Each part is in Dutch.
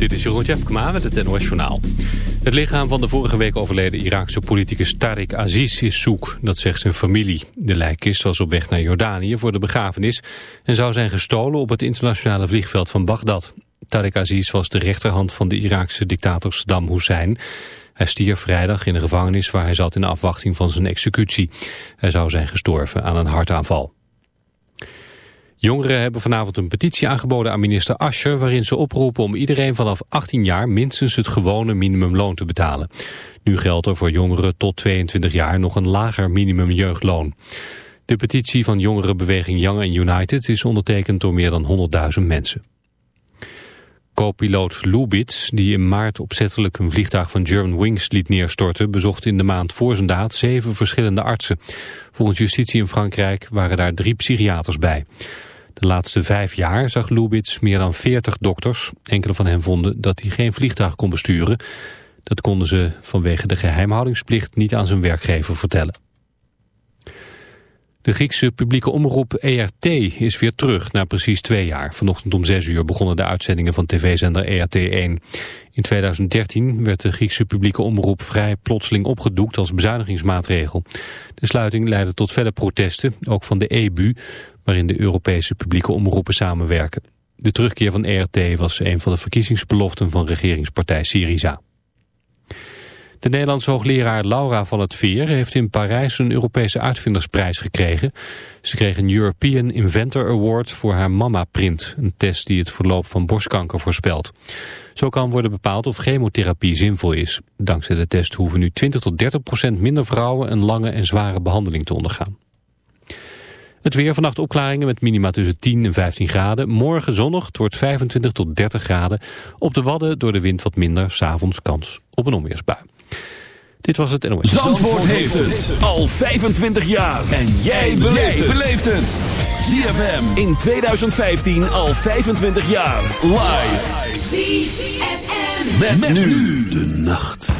Dit is Jeroen Tjepkema met het NOS Journaal. Het lichaam van de vorige week overleden Iraakse politicus Tariq Aziz is zoek. Dat zegt zijn familie. De lijkkist was op weg naar Jordanië voor de begrafenis... en zou zijn gestolen op het internationale vliegveld van Bagdad. Tariq Aziz was de rechterhand van de Iraakse dictator Saddam Hussein. Hij stierf vrijdag in de gevangenis waar hij zat in afwachting van zijn executie. Hij zou zijn gestorven aan een hartaanval. Jongeren hebben vanavond een petitie aangeboden aan minister Ascher... waarin ze oproepen om iedereen vanaf 18 jaar minstens het gewone minimumloon te betalen. Nu geldt er voor jongeren tot 22 jaar nog een lager minimumjeugdloon. De petitie van jongerenbeweging Young and United is ondertekend door meer dan 100.000 mensen. Co-piloot Lubitz, die in maart opzettelijk een vliegtuig van Germanwings liet neerstorten, bezocht in de maand voor zijn daad zeven verschillende artsen. Volgens justitie in Frankrijk waren daar drie psychiaters bij. De laatste vijf jaar zag Lubitz meer dan 40 dokters. Enkele van hen vonden dat hij geen vliegtuig kon besturen. Dat konden ze vanwege de geheimhoudingsplicht niet aan zijn werkgever vertellen. De Griekse publieke omroep ERT is weer terug na precies twee jaar. Vanochtend om zes uur begonnen de uitzendingen van tv-zender ERT1. In 2013 werd de Griekse publieke omroep vrij plotseling opgedoekt als bezuinigingsmaatregel. De sluiting leidde tot verder protesten, ook van de EBU, waarin de Europese publieke omroepen samenwerken. De terugkeer van ERT was een van de verkiezingsbeloften van regeringspartij Syriza. De Nederlandse hoogleraar Laura van het Veer heeft in Parijs een Europese uitvindersprijs gekregen. Ze kreeg een European Inventor Award voor haar Mama-print, een test die het verloop van borstkanker voorspelt. Zo kan worden bepaald of chemotherapie zinvol is. Dankzij de test hoeven nu 20 tot 30 procent minder vrouwen een lange en zware behandeling te ondergaan. Het weer vannacht opklaringen met minima tussen 10 en 15 graden. Morgen zonnig, het wordt 25 tot 30 graden. Op de Wadden door de wind wat minder, s'avonds kans op een onweersbui. Dit was het NOS. Zandvoort, Zandvoort heeft het al 25 jaar. En jij beleeft het. ZFM in 2015 al 25 jaar. Live. ZFM. Met, nu de nacht.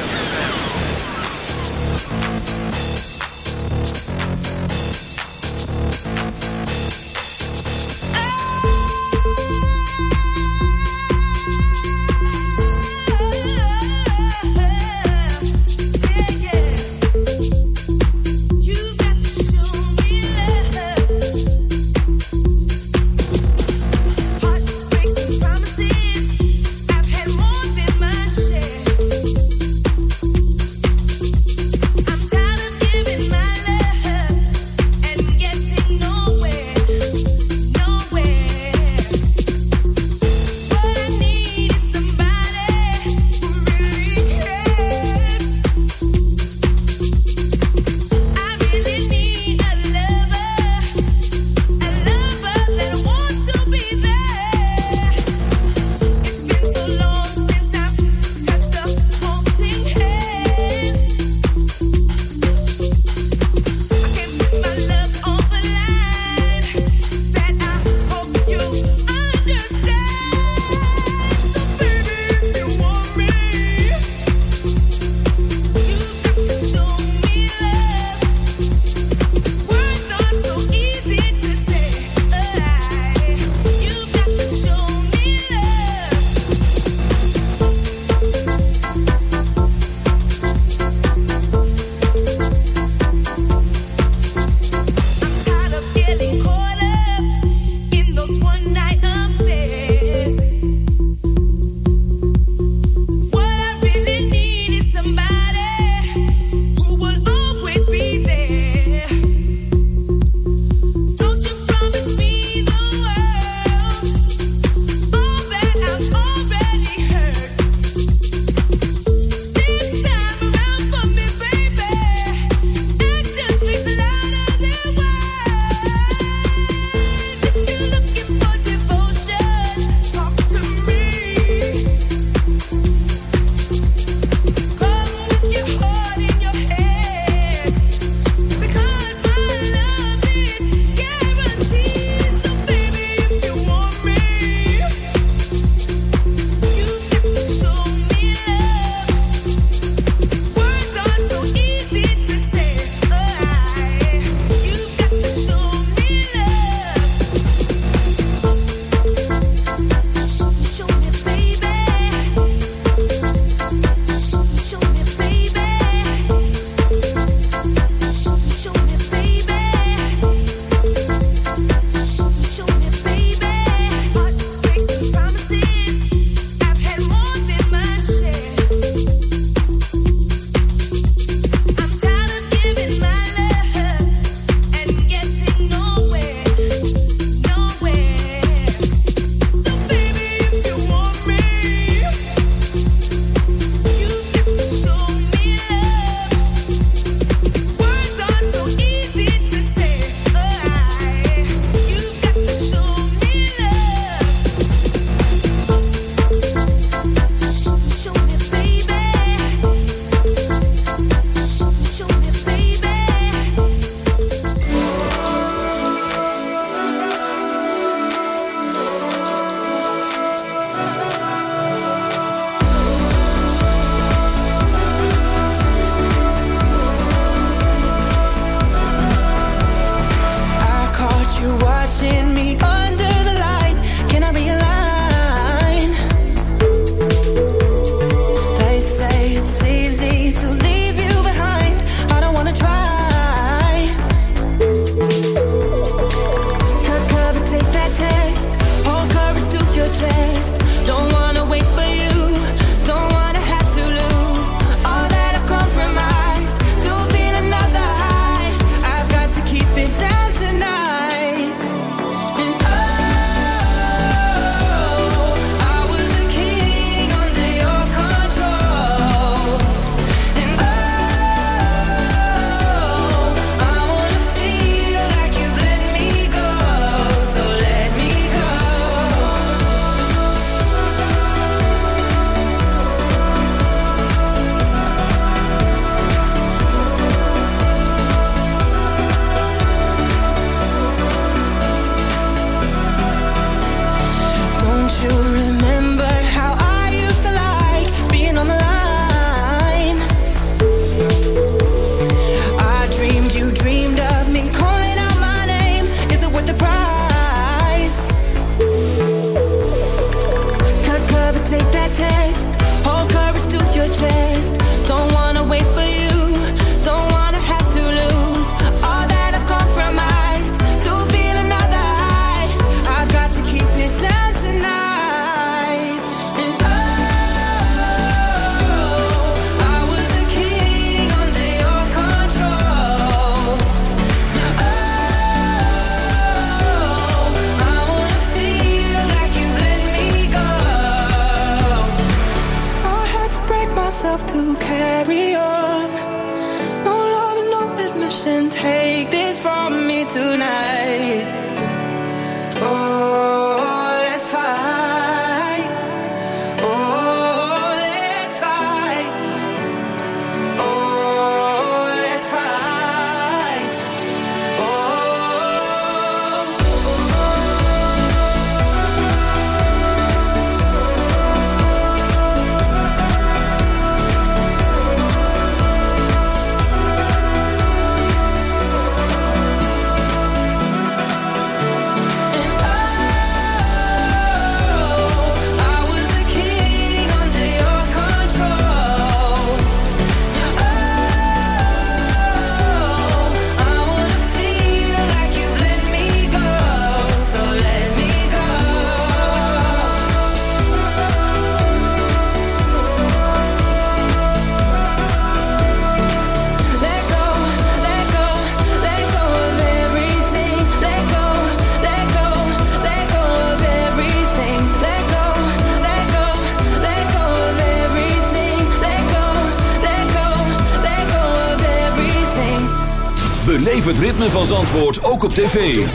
Het ritme van Zandvoort ook op tv.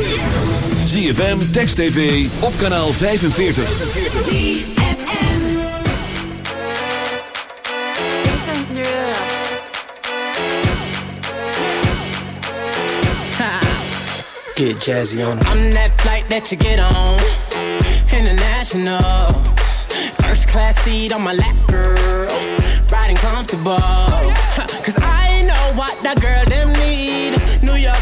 ZFM, Text TV, op kanaal 45. ZFM. Get jazzy on I'm that flight that you get on. International. First class seat on my lap, girl. Riding comfortable. Cause I know what that girl them need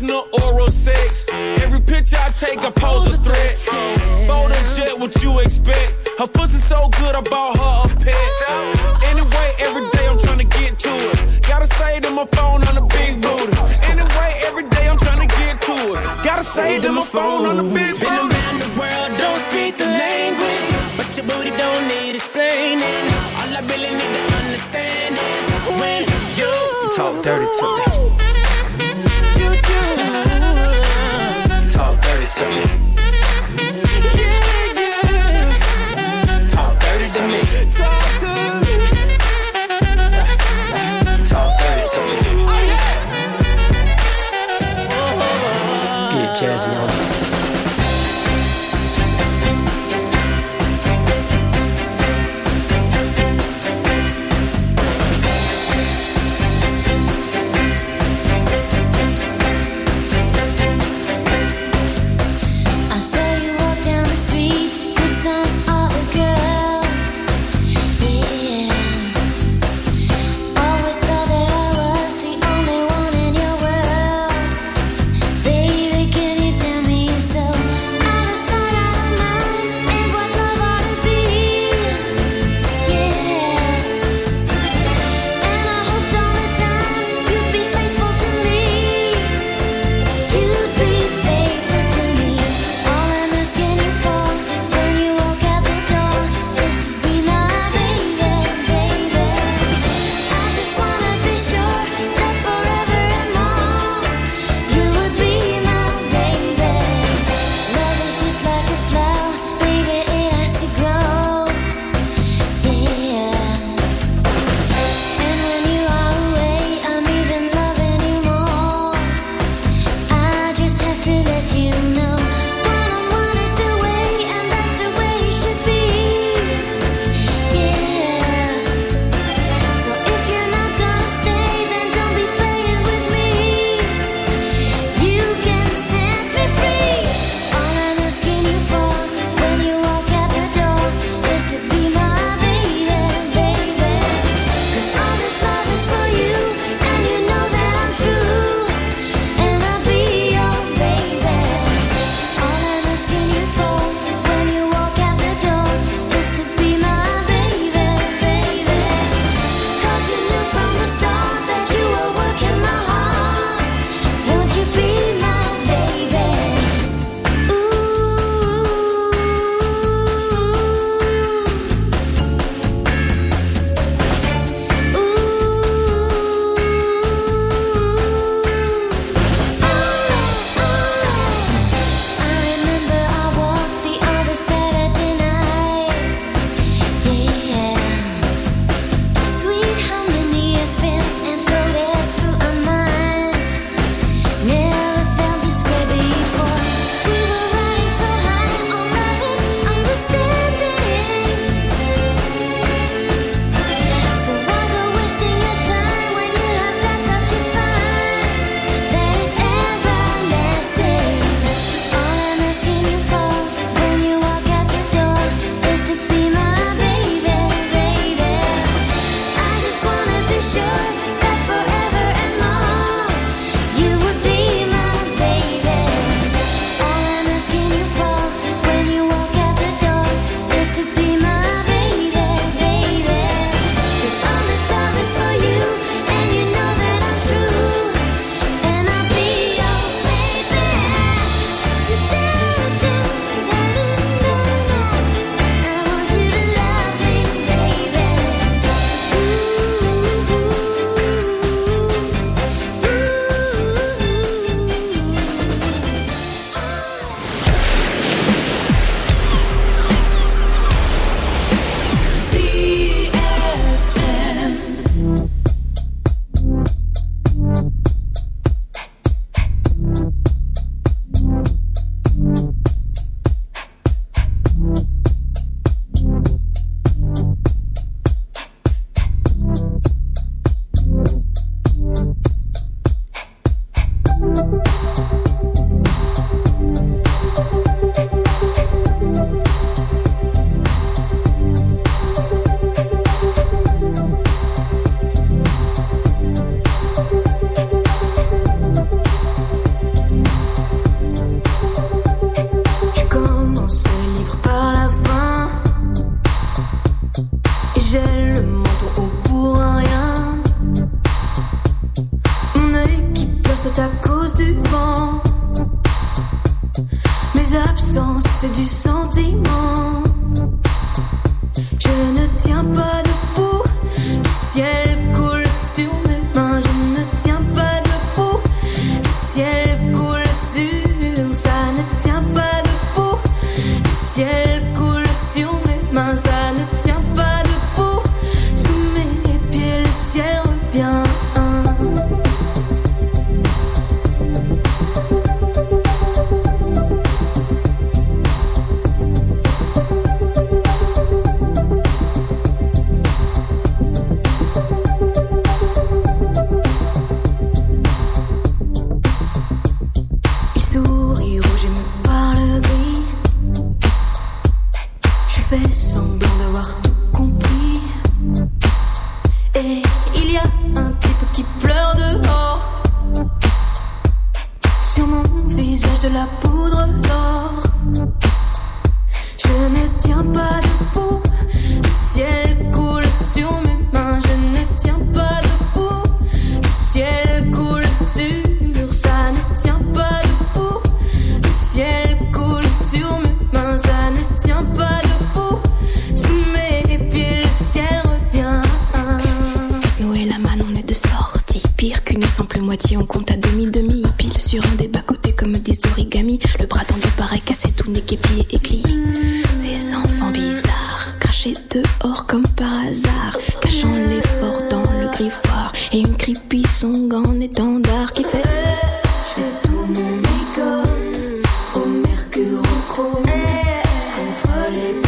International oral sex. Every picture I take, I pose a threat. Bold and jet, what you expect? Her pussy so good, I vent. Mes absences, c'est du sentiment. Je ne tiens pas. parler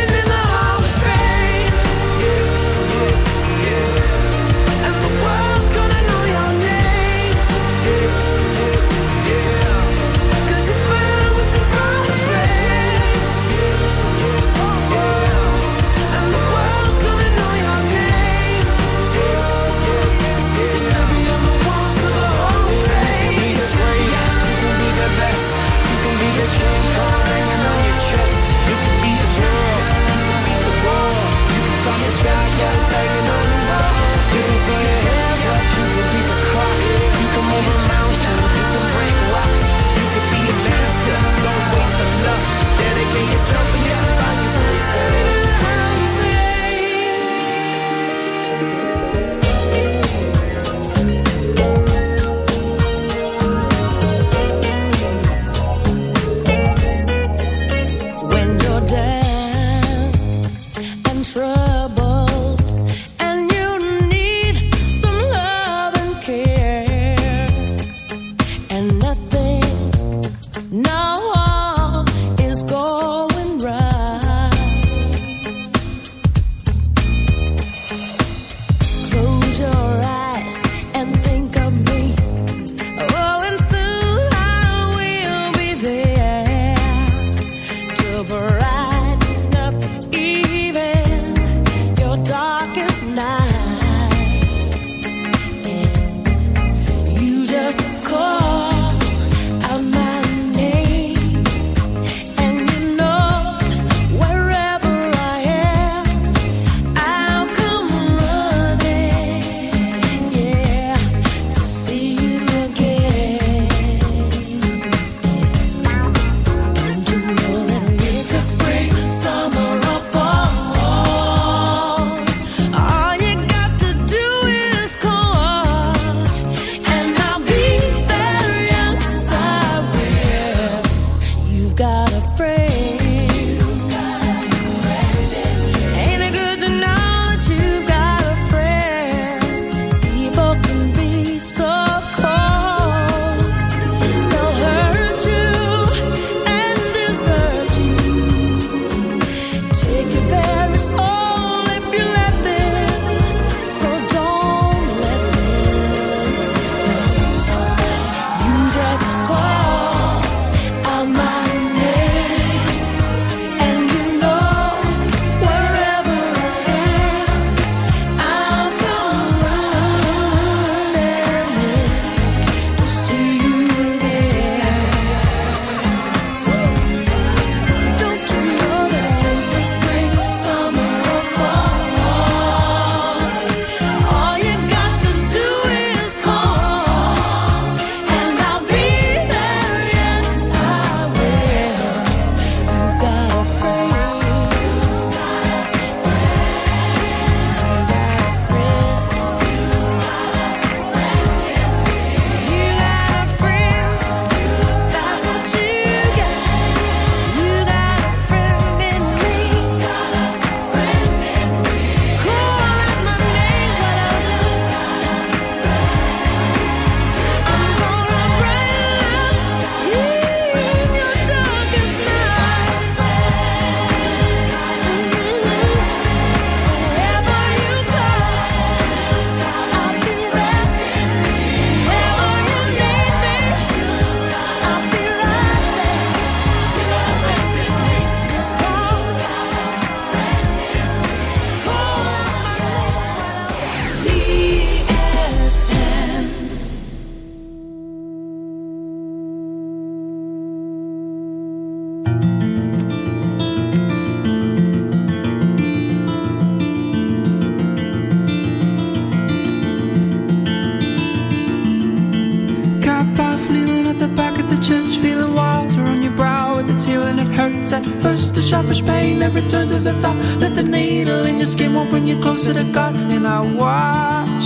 church, feeling water on your brow with its healing, it hurts at first. A sharpish pain that returns as a thought that the needle in your skin won't bring you closer to God. And I watch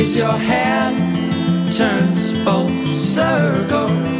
as your hand turns full circle.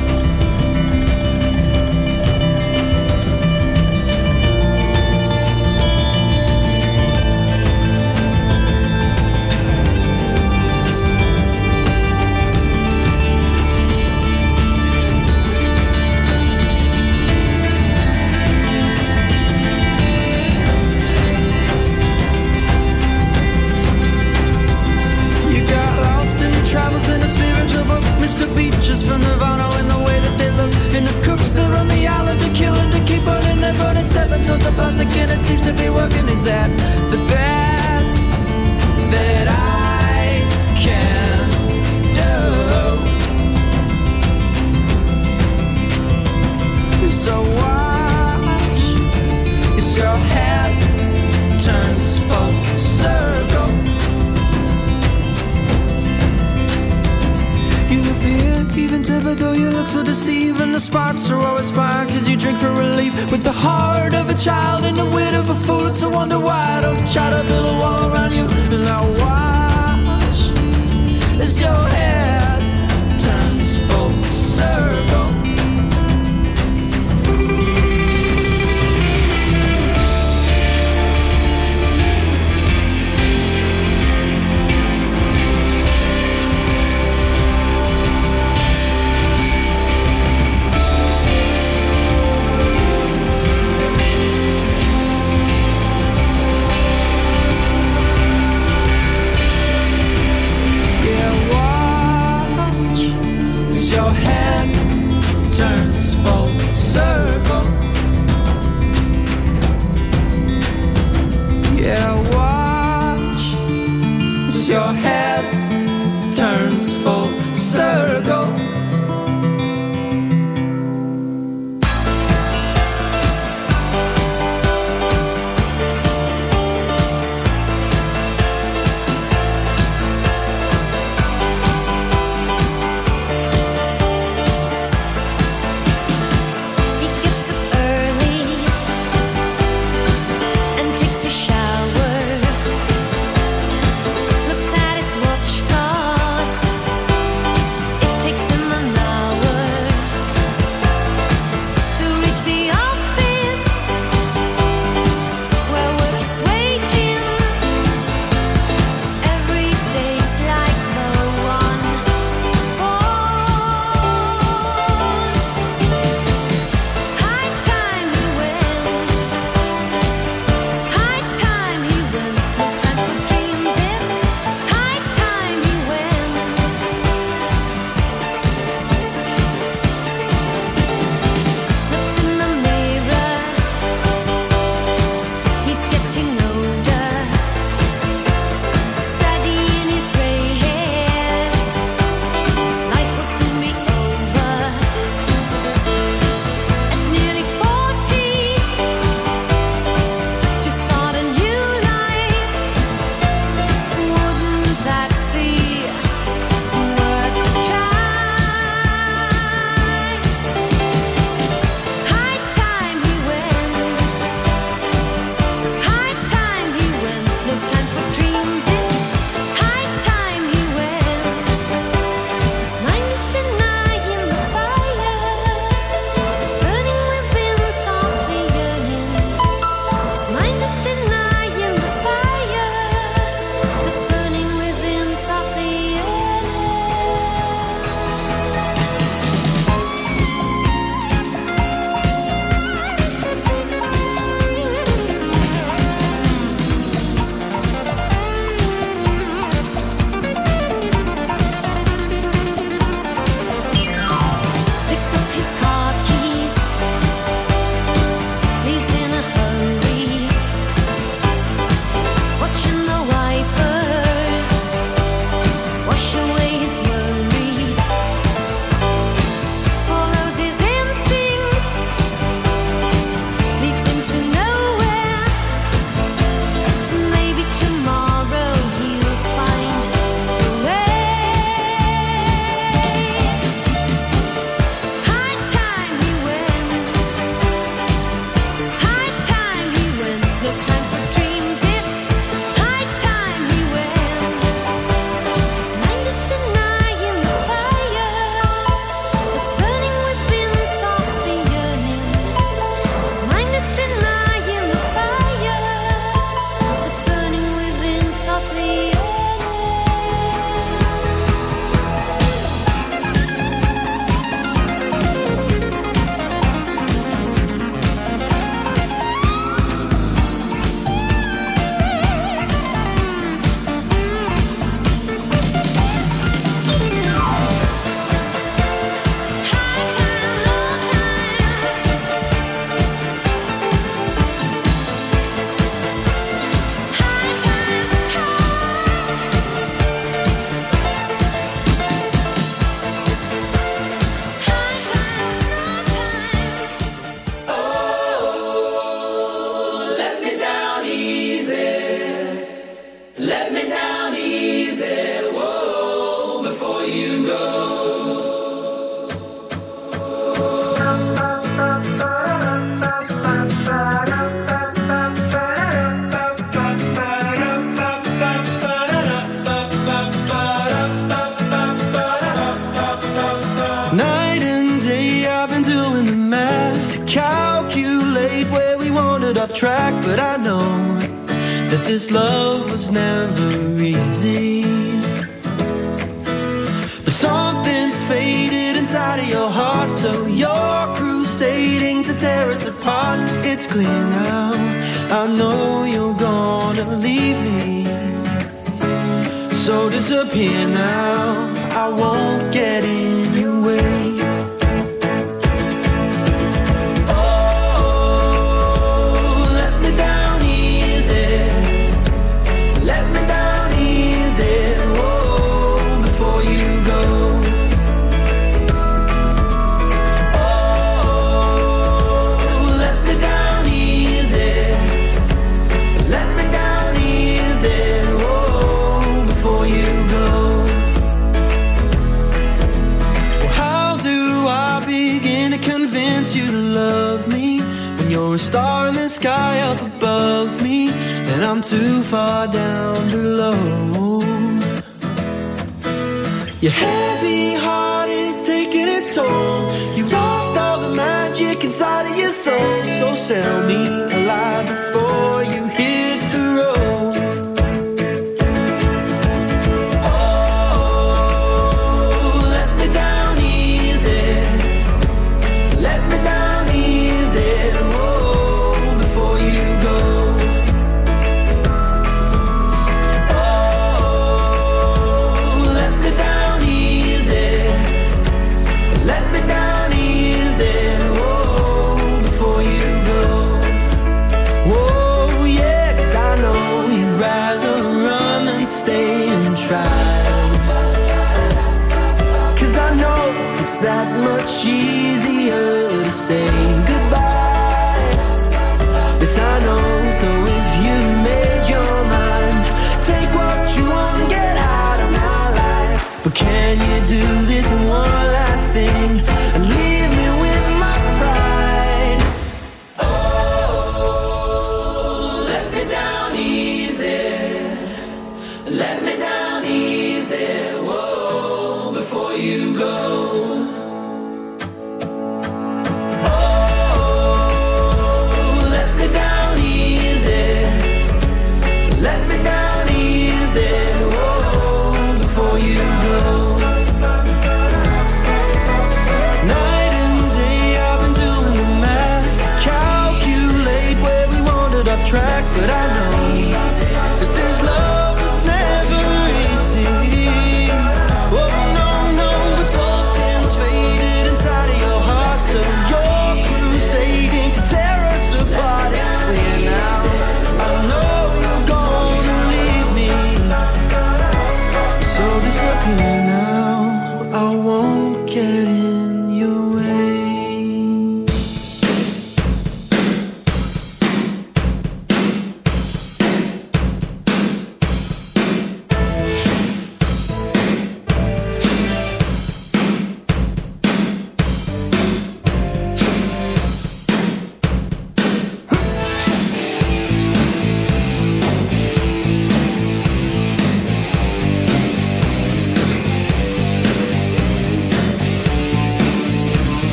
Go.